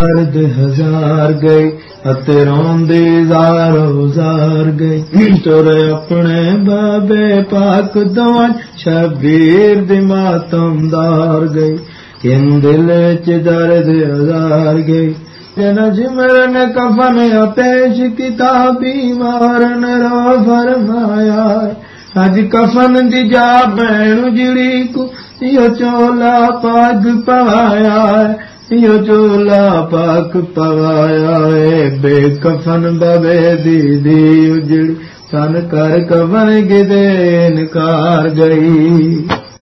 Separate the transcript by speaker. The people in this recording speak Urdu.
Speaker 1: ارد ہزار گئی اتے روندی زارو زار گئی۔ تورے اپنے بابے پاک دوان شبیر دی ماتم دار گئی۔ کن دل چ درد ہزار گئی۔ جن جمرن کفن پیش کتابی مارن رو فرمایا۔ اج کفن دی جا بین جڑی کو یہ چولا پاگ پوایا یہ چولا پاک پوایا بے کفن ببے دی دی اجڑی سن کر کفن گدے انکار گئی؟